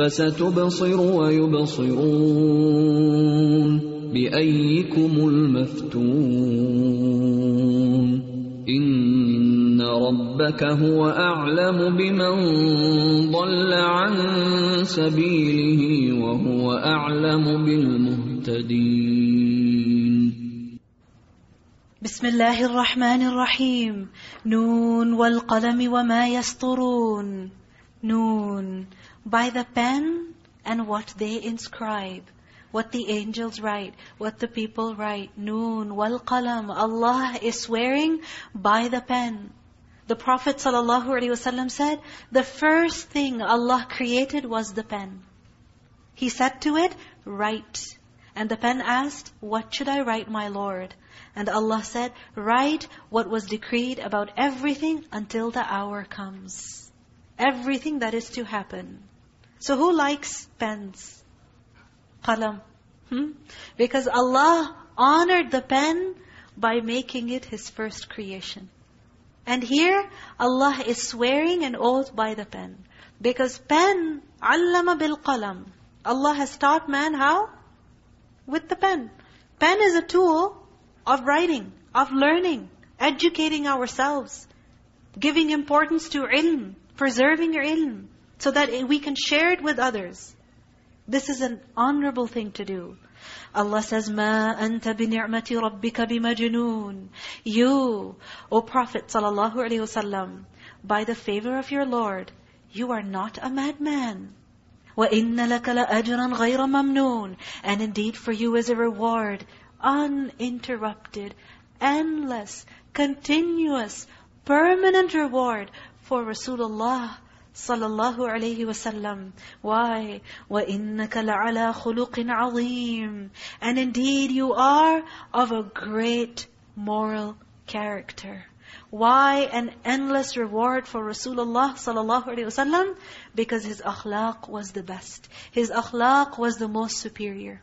فستبصر ويبصرون بأيكم المفتون. إن ربك هو أعلم بمن ضل عن سبيله وهو أعلم بالمهتدين. بسم الله الرحمن الرحيم. نون والقلم وما يسطرون. نون by the pen and what they inscribe what the angels write what the people write. Noon wal qalam Allah is swearing by the pen. The prophet ﷺ said the first thing Allah created was the pen. He said to it write. And the pen asked what should I write my lord? And Allah said, write what was decreed about everything until the hour comes. Everything that is to happen. So who likes pens? Qalam. Hmm? Because Allah honored the pen by making it His first creation. And here, Allah is swearing an oath by the pen. Because pen, allama bil qalam. Allah has taught man how? With the pen. Pen is a tool of writing, of learning, educating ourselves, giving importance to ilm, preserving your ilm, so that we can share it with others. This is an honorable thing to do. Allah says, مَا أَنْتَ بِنِعْمَةِ رَبِّكَ بِمَجْنُونَ You, O Prophet sallallahu alaihi wasallam, by the favor of your Lord, you are not a madman. وَإِنَّ لَكَ لَأَجْرًا غَيْرَ مَمْنُونَ And indeed for you is a reward uninterrupted, endless, continuous, permanent reward for Rasulullah sallallahu alayhi wasallam. Why? وَإِنَّكَ لَعَلَى خُلُقٍ عَظِيمٍ And indeed you are of a great moral character. Why an endless reward for Rasulullah sallallahu alaihi wasallam? Because his akhlaq was the best. His akhlaq was the most superior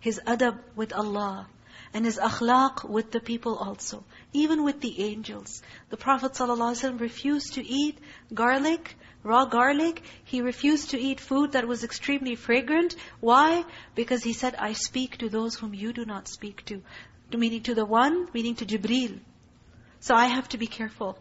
his adab with Allah, and his akhlaq with the people also. Even with the angels. The Prophet ﷺ refused to eat garlic, raw garlic. He refused to eat food that was extremely fragrant. Why? Because he said, I speak to those whom you do not speak to. Meaning to the one, meaning to Jibreel. So I have to be careful.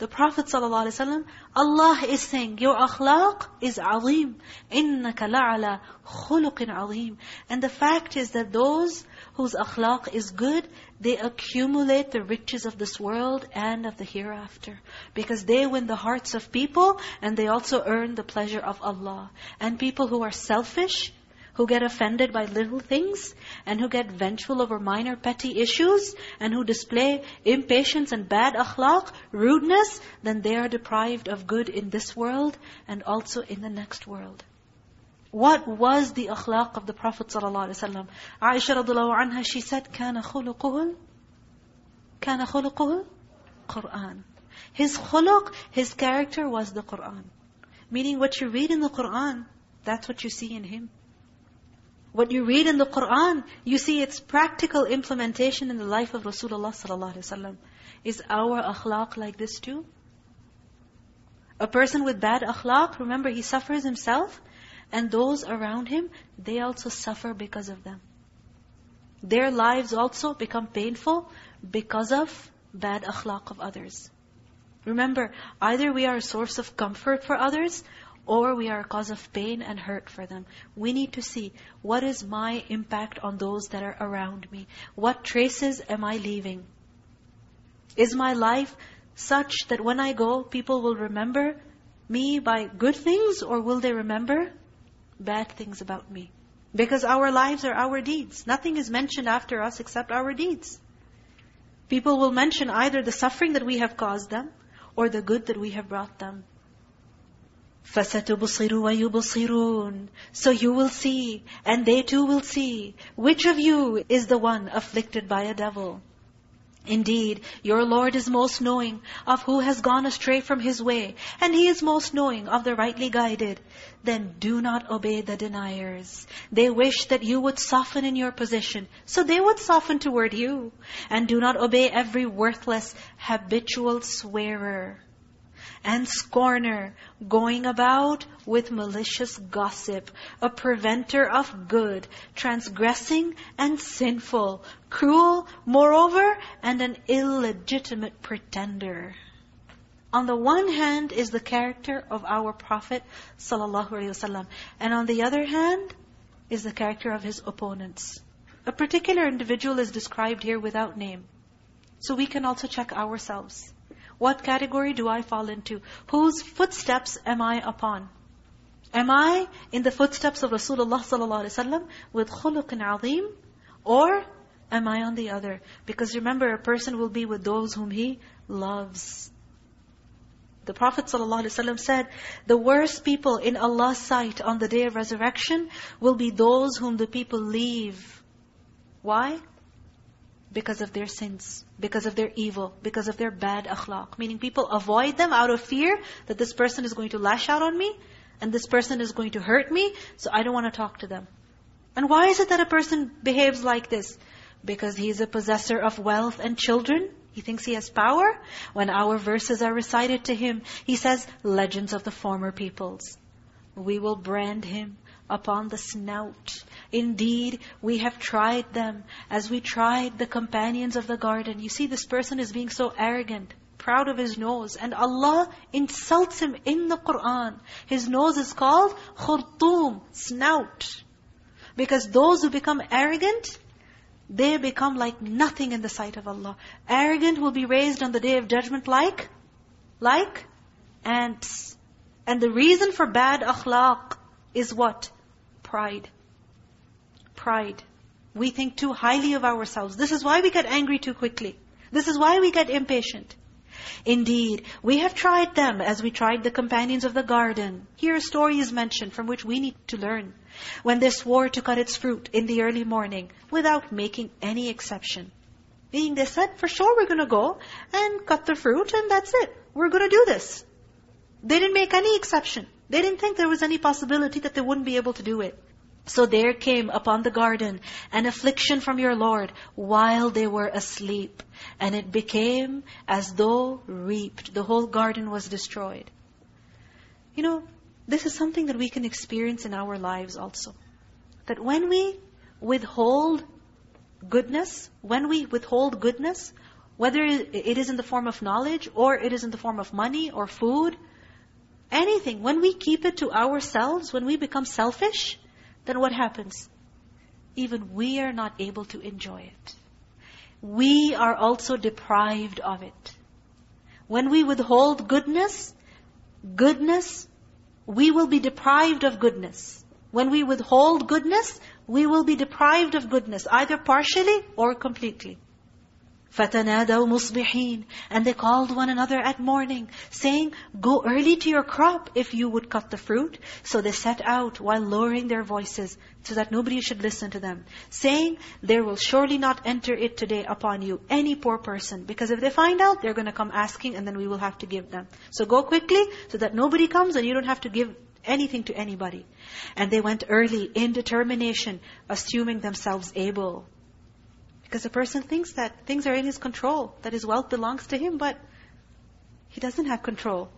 The Prophet ﷺ, Allah is saying, your akhlaq is azim. إِنَّكَ لَعَلَى خُلُقٍ عَظِيمٍ And the fact is that those whose akhlaq is good, they accumulate the riches of this world and of the hereafter. Because they win the hearts of people and they also earn the pleasure of Allah. And people who are selfish, who get offended by little things, and who get vengeful over minor petty issues, and who display impatience and bad akhlaq, rudeness, then they are deprived of good in this world and also in the next world. What was the akhlaq of the Prophet ﷺ? Aisha radiallahu anha, she said, كَانَ خُلُقُهُ كَانَ خُلُقُهُ Qur'an. His khuluq, his character was the Qur'an. Meaning what you read in the Qur'an, that's what you see in him. What you read in the Qur'an, you see its practical implementation in the life of Rasulullah ﷺ. Is our akhlaq like this too? A person with bad akhlaq, remember he suffers himself, and those around him, they also suffer because of them. Their lives also become painful because of bad akhlaq of others. Remember, either we are a source of comfort for others, or we are a cause of pain and hurt for them. We need to see, what is my impact on those that are around me? What traces am I leaving? Is my life such that when I go, people will remember me by good things, or will they remember bad things about me? Because our lives are our deeds. Nothing is mentioned after us except our deeds. People will mention either the suffering that we have caused them, or the good that we have brought them. فَسَتُبْصِرُ وَيُبْصِرُونَ So you will see, and they too will see, which of you is the one afflicted by a devil. Indeed, your Lord is most knowing of who has gone astray from His way, and He is most knowing of the rightly guided. Then do not obey the deniers. They wish that you would soften in your position, so they would soften toward you. And do not obey every worthless, habitual swearer and scorner, going about with malicious gossip, a preventer of good, transgressing and sinful, cruel, moreover, and an illegitimate pretender. On the one hand is the character of our Prophet ﷺ, and on the other hand is the character of his opponents. A particular individual is described here without name. So we can also check ourselves. What category do I fall into? Whose footsteps am I upon? Am I in the footsteps of Rasulullah wasallam with khuluqin azim? Or am I on the other? Because remember, a person will be with those whom he loves. The Prophet ﷺ said, the worst people in Allah's sight on the day of resurrection will be those whom the people leave. Why? Because of their sins, because of their evil, because of their bad akhlaq. Meaning people avoid them out of fear that this person is going to lash out on me, and this person is going to hurt me, so I don't want to talk to them. And why is it that a person behaves like this? Because he is a possessor of wealth and children. He thinks he has power. When our verses are recited to him, he says, legends of the former peoples. We will brand him upon the snout. Indeed, we have tried them as we tried the companions of the garden. You see, this person is being so arrogant, proud of his nose. And Allah insults him in the Qur'an. His nose is called khurtum, snout. Because those who become arrogant, they become like nothing in the sight of Allah. Arrogant will be raised on the day of judgment like, like ants. And the reason for bad akhlaq is what? Pride. Pride. We think too highly of ourselves. This is why we get angry too quickly. This is why we get impatient. Indeed, we have tried them as we tried the companions of the garden. Here a story is mentioned from which we need to learn. When they swore to cut its fruit in the early morning without making any exception. Meaning they said, for sure we're going to go and cut the fruit and that's it. We're going to do this. They didn't make any exception. They didn't think there was any possibility that they wouldn't be able to do it. So there came upon the garden an affliction from your Lord while they were asleep. And it became as though reaped. The whole garden was destroyed. You know, this is something that we can experience in our lives also. That when we withhold goodness, when we withhold goodness, whether it is in the form of knowledge, or it is in the form of money, or food, Anything. When we keep it to ourselves, when we become selfish, then what happens? Even we are not able to enjoy it. We are also deprived of it. When we withhold goodness, goodness, we will be deprived of goodness. When we withhold goodness, we will be deprived of goodness, either partially or completely. فَتَنَادَوْا مُصْبِحِينَ And they called one another at morning, saying, Go early to your crop if you would cut the fruit. So they set out while lowering their voices, so that nobody should listen to them, saying, There will surely not enter it today upon you any poor person. Because if they find out, they're going to come asking, and then we will have to give them. So go quickly, so that nobody comes and you don't have to give anything to anybody. And they went early in determination, assuming themselves able. Because a person thinks that things are in his control, that his wealth belongs to him, but he doesn't have control.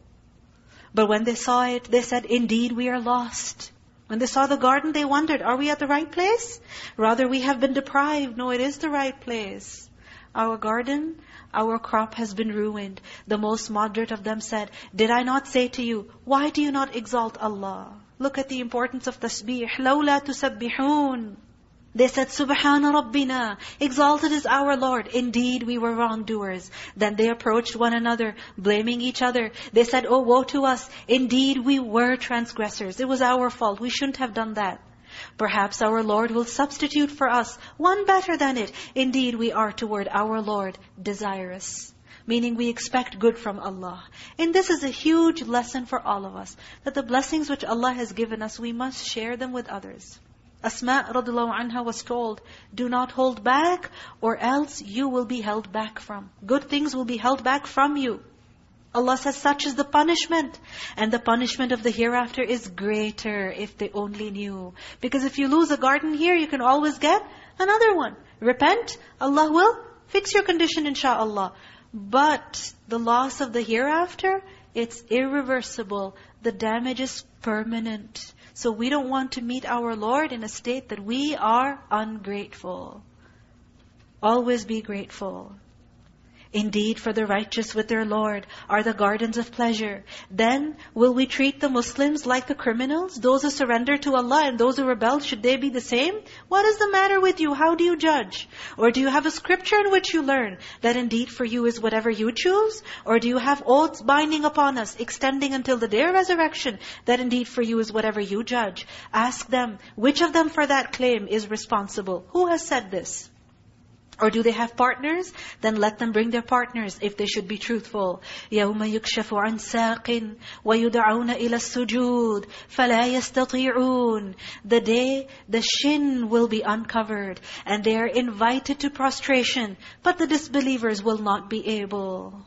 But when they saw it, they said, indeed we are lost. When they saw the garden, they wondered, are we at the right place? Rather, we have been deprived. No, it is the right place. our garden, our crop has been ruined. The most moderate of them said, Did I not say to you, why do you not exalt Allah? Look at the importance of tasbih. لَوْلَا تُسَبِّحُونَ they said, Subhana Rabbina, exalted is our Lord. Indeed, we were wrongdoers. Then they approached one another, blaming each other. They said, Oh, woe to us. Indeed, we were transgressors. It was our fault. We shouldn't have done that. Perhaps our Lord will substitute for us one better than it. Indeed, we are toward our Lord desirous. Meaning we expect good from Allah. And this is a huge lesson for all of us. That the blessings which Allah has given us, we must share them with others. Asma radiallahu anha was told, do not hold back or else you will be held back from. Good things will be held back from you. Allah says such is the punishment. And the punishment of the hereafter is greater if they only knew. Because if you lose a garden here, you can always get another one. Repent, Allah will fix your condition inshaAllah. But the loss of the hereafter, it's irreversible. The damage is permanent. So we don't want to meet our Lord in a state that we are ungrateful. Always be grateful. Indeed, for the righteous with their Lord are the gardens of pleasure. Then, will we treat the Muslims like the criminals? Those who surrender to Allah and those who rebel, should they be the same? What is the matter with you? How do you judge? Or do you have a scripture in which you learn that indeed for you is whatever you choose? Or do you have oaths binding upon us, extending until the day of resurrection, that indeed for you is whatever you judge? Ask them, which of them for that claim is responsible? Who has said this? Or do they have partners? Then let them bring their partners if they should be truthful. يَوْمَ يُكْشَفُ عَنْ سَاقٍ وَيُدْعَوْنَ إِلَى السُّجُودِ فَلَا يَسْتَطِيعُونَ The day the shin will be uncovered and they are invited to prostration, but the disbelievers will not be able.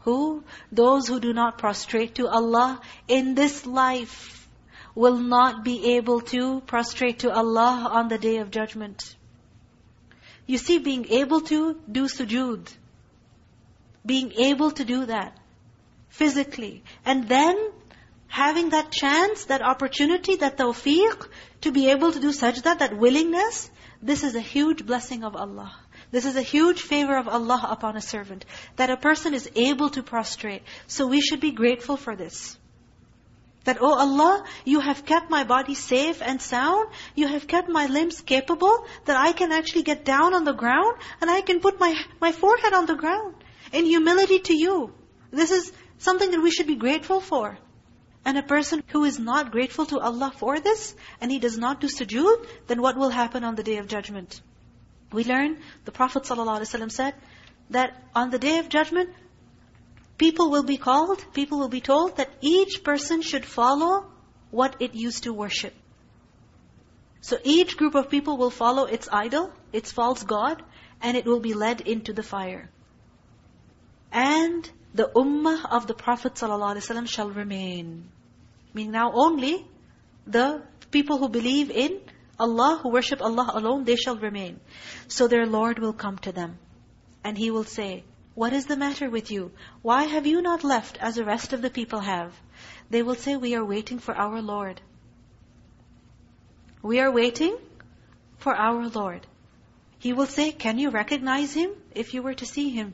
Who? Those who do not prostrate to Allah in this life will not be able to prostrate to Allah on the day of judgment. You see, being able to do sujood. Being able to do that physically. And then having that chance, that opportunity, that tawfiq to be able to do sajda, that willingness, this is a huge blessing of Allah. This is a huge favor of Allah upon a servant. That a person is able to prostrate. So we should be grateful for this. That, oh Allah, you have kept my body safe and sound. You have kept my limbs capable that I can actually get down on the ground and I can put my, my forehead on the ground in humility to you. This is something that we should be grateful for. And a person who is not grateful to Allah for this, and he does not do sujood, then what will happen on the Day of Judgment? We learn, the Prophet ﷺ said, that on the Day of Judgment, people will be called, people will be told that each person should follow what it used to worship. So each group of people will follow its idol, its false god, and it will be led into the fire. And the ummah of the Prophet ﷺ shall remain. Meaning now only the people who believe in Allah, who worship Allah alone, they shall remain. So their Lord will come to them. And He will say, what is the matter with you? Why have you not left as the rest of the people have? They will say, we are waiting for our Lord. We are waiting for our Lord. He will say, can you recognize Him if you were to see Him?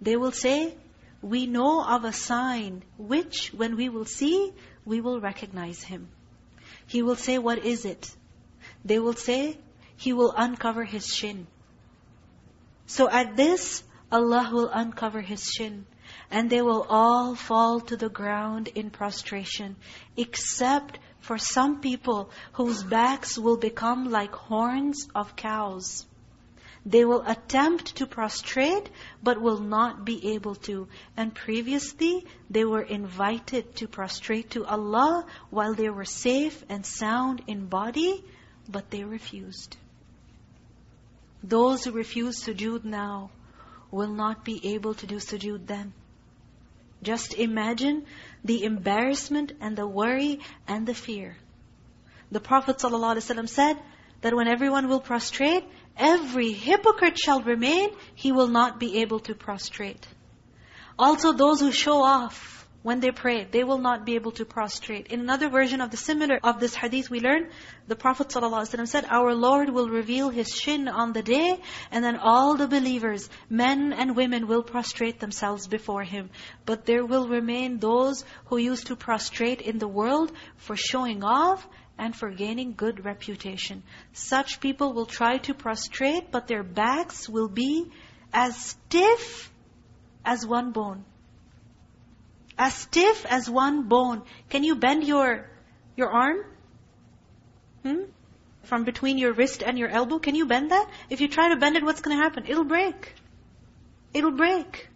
They will say, we know of a sign which when we will see, we will recognize Him. He will say, what is it? They will say, He will uncover His shin. So at this, Allah will uncover His shin. And they will all fall to the ground in prostration. Except for some people whose backs will become like horns of cows. They will attempt to prostrate, but will not be able to. And previously, they were invited to prostrate to Allah while they were safe and sound in body, but they refused. Those who refuse sujood now, will not be able to do sujood then. Just imagine the embarrassment and the worry and the fear. The Prophet ﷺ said that when everyone will prostrate, every hypocrite shall remain, he will not be able to prostrate. Also those who show off when they pray, they will not be able to prostrate. In another version of the similar of this hadith we learn, the Prophet ﷺ said, Our Lord will reveal His shin on the day, and then all the believers, men and women, will prostrate themselves before Him. But there will remain those who used to prostrate in the world for showing off and for gaining good reputation. Such people will try to prostrate, but their backs will be as stiff as one bone. As stiff as one bone. Can you bend your, your arm? Hmm? From between your wrist and your elbow, can you bend that? If you try to bend it, what's going to happen? It'll break. It'll break.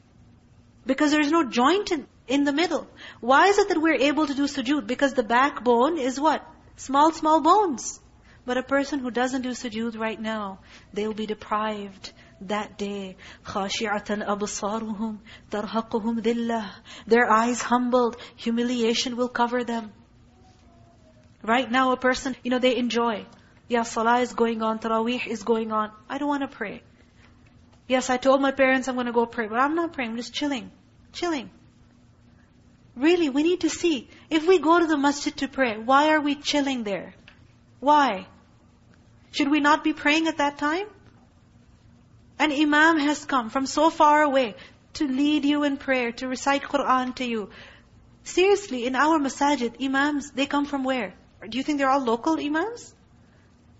Because there's no joint in, in the middle. Why is it that we're able to do sujood? Because the backbone is what? Small, small bones. But a person who doesn't do sujood right now, they'll be deprived that day. خَاشِعَةً أَبْصَارُهُمْ تَرْهَقُهُمْ ذِلَّةً Their eyes humbled, humiliation will cover them. Right now a person, you know, they enjoy. Yeah, salah is going on, tarawih is going on. I don't want to pray. Yes, I told my parents I'm going to go pray, but I'm not praying, I'm just chilling. Chilling. Really, we need to see. If we go to the masjid to pray, why are we chilling there? Why? Should we not be praying at that time? An imam has come from so far away to lead you in prayer, to recite Qur'an to you. Seriously, in our masajid, imams, they come from where? Do you think they're all local imams?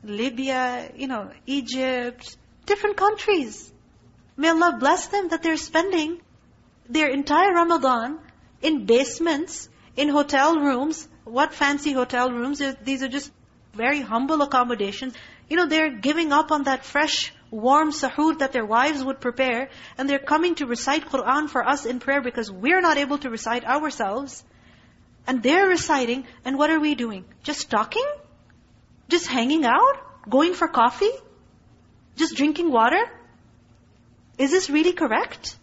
Libya, you know, Egypt, different countries. May Allah bless them that they're spending their entire Ramadan in basements, in hotel rooms. What fancy hotel rooms? These are just very humble accommodations. You know, they're giving up on that fresh warm suhoor that their wives would prepare, and they're coming to recite Qur'an for us in prayer because we're not able to recite ourselves. And they're reciting, and what are we doing? Just talking? Just hanging out? Going for coffee? Just drinking water? Is this really correct?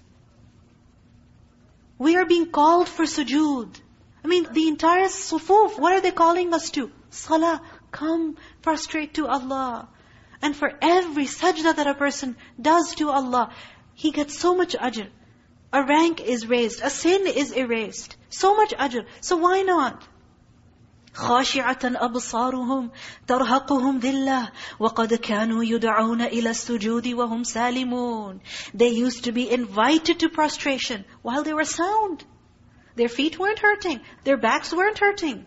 We are being called for sujood. I mean, the entire sufuf, what are they calling us to? Salah, come prostrate to Allah. And for every sajda that a person does to Allah, he gets so much ajr. A rank is raised, a sin is erased. So much ajr. So why not? خاشعة أبصارهم ترهقهم ذلة وقد كانوا يدعون إلى السجود وهم سالمون They used to be invited to prostration while they were sound. Their feet weren't hurting. Their backs weren't hurting.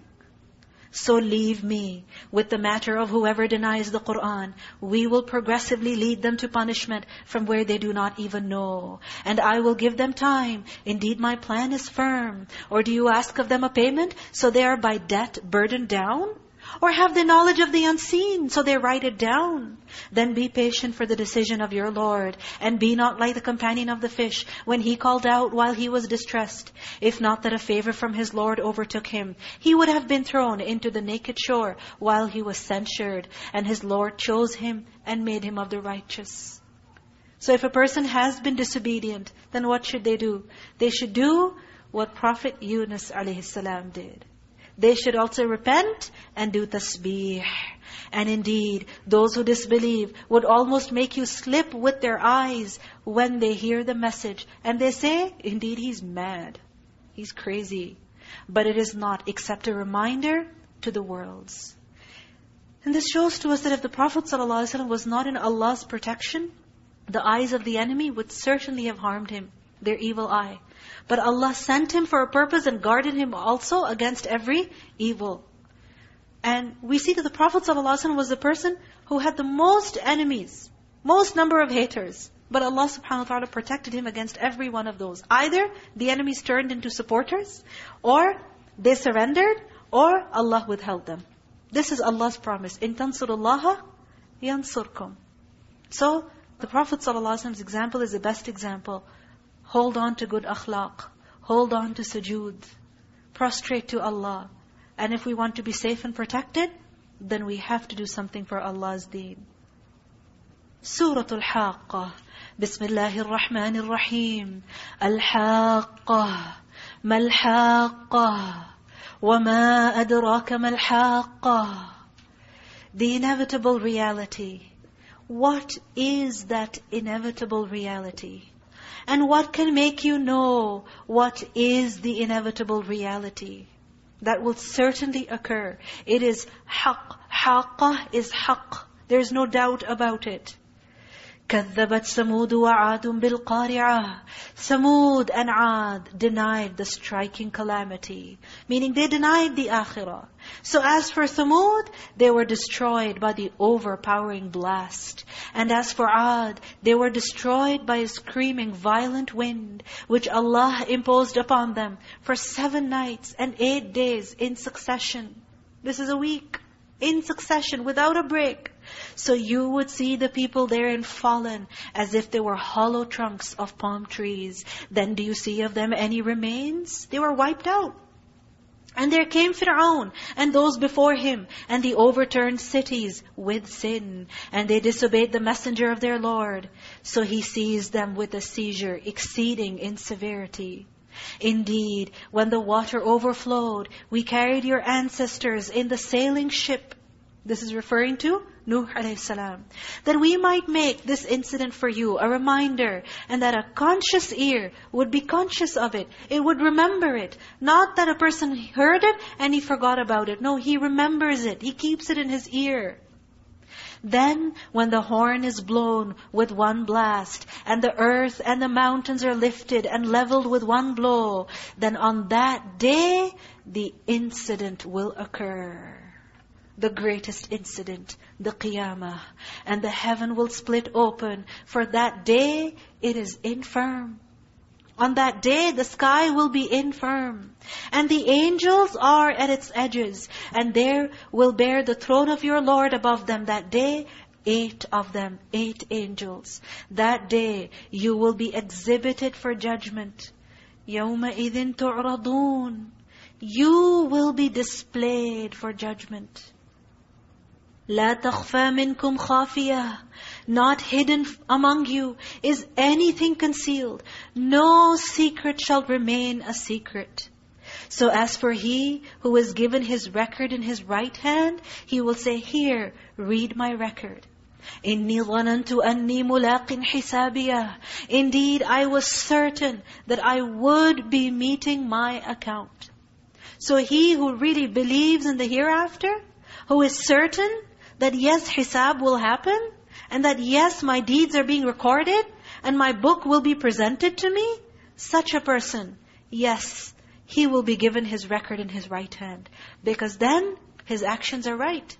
So leave me with the matter of whoever denies the Qur'an. We will progressively lead them to punishment from where they do not even know. And I will give them time. Indeed, my plan is firm. Or do you ask of them a payment? So they are by debt burdened down? Or have the knowledge of the unseen, so they write it down. Then be patient for the decision of your Lord, and be not like the companion of the fish, when he called out while he was distressed. If not that a favor from his Lord overtook him, he would have been thrown into the naked shore while he was censured, and his Lord chose him and made him of the righteous. So if a person has been disobedient, then what should they do? They should do what Prophet Yunus a.s. did. They should also repent and do tasbih. And indeed, those who disbelieve would almost make you slip with their eyes when they hear the message. And they say, indeed, he's mad. He's crazy. But it is not except a reminder to the worlds. And this shows to us that if the Prophet ﷺ was not in Allah's protection, the eyes of the enemy would certainly have harmed him, their evil eye. But Allah sent him for a purpose and guarded him also against every evil. And we see that the Prophet ﷺ was the person who had the most enemies, most number of haters. But Allah subhanahu wa ta'ala protected him against every one of those. Either the enemies turned into supporters, or they surrendered, or Allah withheld them. This is Allah's promise. In tansurullaha yansurkum. So, the Prophet ﷺ's example is the best example. Hold on to good akhlaq. Hold on to sujood. Prostrate to Allah. And if we want to be safe and protected, then we have to do something for Allah's deen. Surah Al-Haqqa. Bismillahir Rahmanir Rahim. Al-Haqqa. Mal-Haqqa. وَمَا أَدْرَاكَ مَا الْحَاقَّةِ The inevitable reality. What is that inevitable reality? And what can make you know what is the inevitable reality? That will certainly occur. It is haqq. Haqqah is haqq. There's no doubt about it. كذبت ثمود وعاد بالقارعة Samud and Ad denied the striking calamity. Meaning they denied the akhirah. So as for Thamud, they were destroyed by the overpowering blast. And as for Ad, they were destroyed by a screaming violent wind, which Allah imposed upon them for seven nights and eight days in succession. This is a week in succession without a break. So you would see the people therein fallen as if they were hollow trunks of palm trees. Then do you see of them any remains? They were wiped out. And there came Fir'aun and those before him and the overturned cities with sin. And they disobeyed the messenger of their Lord. So he seized them with a seizure exceeding in severity. Indeed, when the water overflowed, we carried your ancestors in the sailing ship. This is referring to Nuh a.s. That we might make this incident for you a reminder and that a conscious ear would be conscious of it. It would remember it. Not that a person heard it and he forgot about it. No, he remembers it. He keeps it in his ear. Then when the horn is blown with one blast, and the earth and the mountains are lifted and leveled with one blow, then on that day, the incident will occur The greatest incident, the qiyamah. And the heaven will split open. For that day, it is infirm. On that day, the sky will be infirm. And the angels are at its edges. And there will bear the throne of your Lord above them that day, eight of them, eight angels. That day, you will be exhibited for judgment. يَوْمَئِذٍ تُعْرَضُونَ You will be displayed for judgment. لا تخفى منكم خافية Not hidden among you is anything concealed. No secret shall remain a secret. So as for he who is given his record in his right hand, he will say, Here, read my record. إِنِّي ظَنَنْتُ أَنِّي مُلَاقٍ حِسَابِيَهِ Indeed, I was certain that I would be meeting my account. So he who really believes in the hereafter, who is certain that yes, hisab will happen, and that yes, my deeds are being recorded, and my book will be presented to me, such a person, yes, he will be given his record in his right hand. Because then, his actions are right.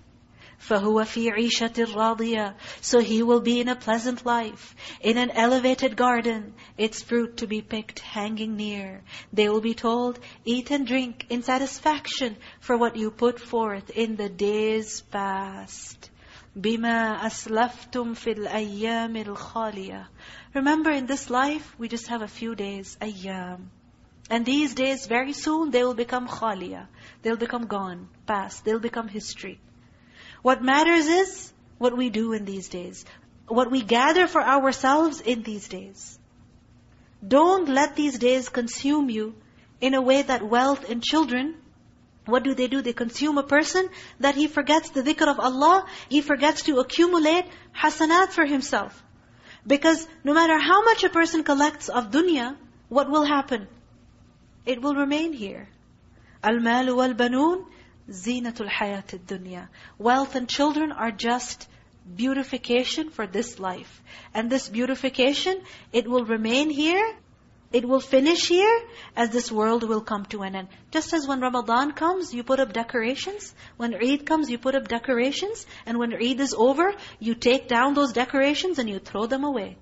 فَهُوَ فِي عِيشَةٍ رَاضِيَةٍ So he will be in a pleasant life, in an elevated garden, its fruit to be picked hanging near. They will be told, eat and drink in satisfaction for what you put forth in the days past. بِمَا أَسْلَفْتُمْ فِي الْأَيَّامِ الْخَالِيَةِ Remember in this life, we just have a few days, ayyam. And these days, very soon, they will become khaliya. They'll become gone, past. They'll become history. What matters is what we do in these days. What we gather for ourselves in these days. Don't let these days consume you in a way that wealth and children, what do they do? They consume a person that he forgets the dhikr of Allah. He forgets to accumulate hasanat for himself. Because no matter how much a person collects of dunya, what will happen? It will remain here. Al-malu wal-banun zinatul hayatid dunya. Wealth and children are just beautification for this life. And this beautification, it will remain here, it will finish here, as this world will come to an end. Just as when Ramadan comes, you put up decorations. When Eid comes, you put up decorations. And when Eid is over, you take down those decorations and you throw them away.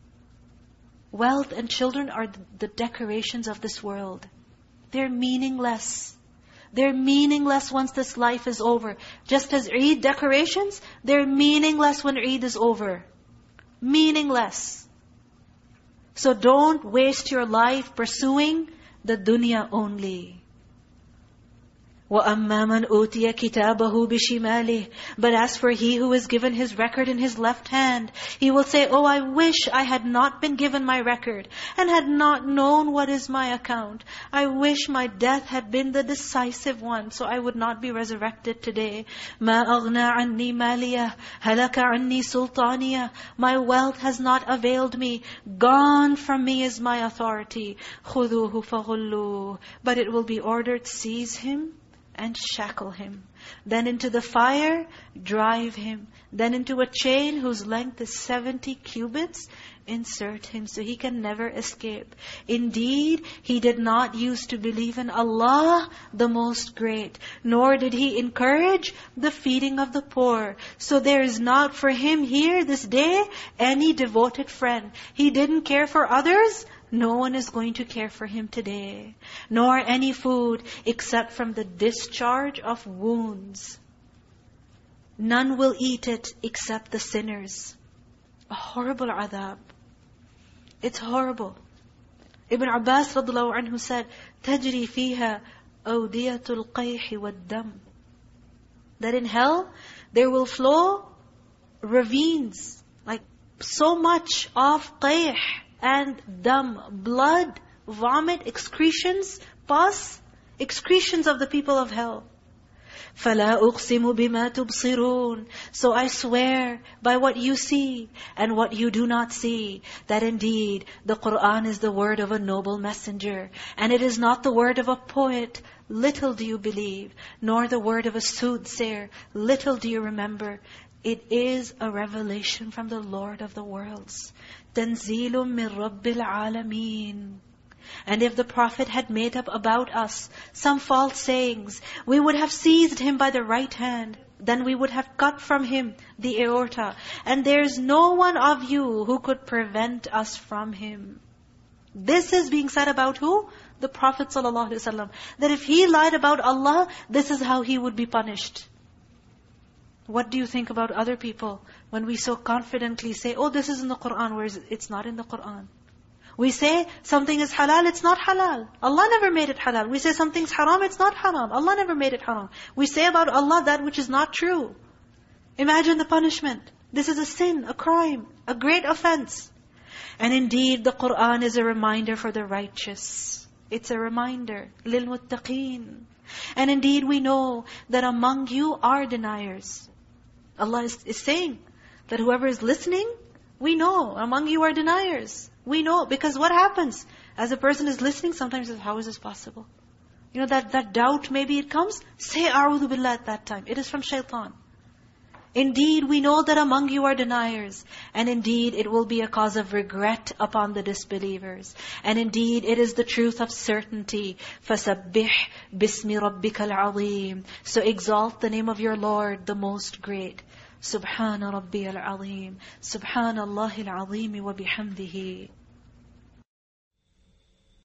Wealth and children are the decorations of this world. They're meaningless. They're meaningless once this life is over. Just as Eid decorations, they're meaningless when Eid is over. Meaningless. So don't waste your life pursuing the dunya only. وَأَمَّا مَنْ أُوتِيَ كِتَابَهُ بِشِمَالِهِ But as for he who is given his record in his left hand, he will say, Oh, I wish I had not been given my record and had not known what is my account. I wish my death had been the decisive one, so I would not be resurrected today. مَا أَغْنَى عَنِّي مَالِيَهِ هَلَكَ عَنِّي سُلْطَانِيَهِ My wealth has not availed me. Gone from me is my authority. خُذُوهُ فَغُلُّوهُ But it will be ordered, seize him and shackle him. Then into the fire, drive him. Then into a chain whose length is 70 cubits, insert him so he can never escape. Indeed, he did not used to believe in Allah, the Most Great, nor did he encourage the feeding of the poor. So there is not for him here this day any devoted friend. He didn't care for others, no one is going to care for him today. Nor any food except from the discharge of wounds. None will eat it except the sinners. A horrible adab. It's horrible. Ibn Abbas radiallahu anhu said, تَجْرِي فِيهَا أَوْدِيَةُ الْقَيْحِ وَالدَّمِ That in hell, there will flow ravines, like so much of qayh, and dam, blood, vomit, excretions, pus, excretions of the people of hell. فَلَا أُقْسِمُ بِمَا تُبْصِرُونَ So I swear by what you see and what you do not see, that indeed the Qur'an is the word of a noble messenger, and it is not the word of a poet. Little do you believe, nor the word of a soothsayer. Little do you remember. It is a revelation from the Lord of the worlds. تَنزِيلٌ مِّن رَبِّ الْعَالَمِينَ And if the Prophet had made up about us some false sayings, we would have seized him by the right hand. Then we would have cut from him the aorta. And there is no one of you who could prevent us from him. This is being said about who? The Prophet ﷺ. That if he lied about Allah, this is how he would be punished. What do you think about other people when we so confidently say, oh, this is in the Qur'an, whereas it's not in the Qur'an? We say something is halal, it's not halal. Allah never made it halal. We say something's haram, it's not haram. Allah never made it haram. We say about Allah that which is not true. Imagine the punishment. This is a sin, a crime, a great offense. And indeed, the Qur'an is a reminder for the righteous. It's a reminder. لِلْمُتَّقِينَ And indeed, we know that among you are deniers. Allah is, is saying that whoever is listening, we know. Among you are deniers. We know. Because what happens? As a person is listening, sometimes says, how is this possible? You know, that, that doubt, maybe it comes. Say, A'udhu Billah at that time. It is from shaitan. Indeed, we know that among you are deniers. And indeed, it will be a cause of regret upon the disbelievers. And indeed, it is the truth of certainty. فَسَبِّحْ بِاسْمِ رَبِّكَ الْعَظِيمِ So exalt the name of your Lord, the most great. سبحان ربي العظيم. سبحان الله العظيم وبحمده.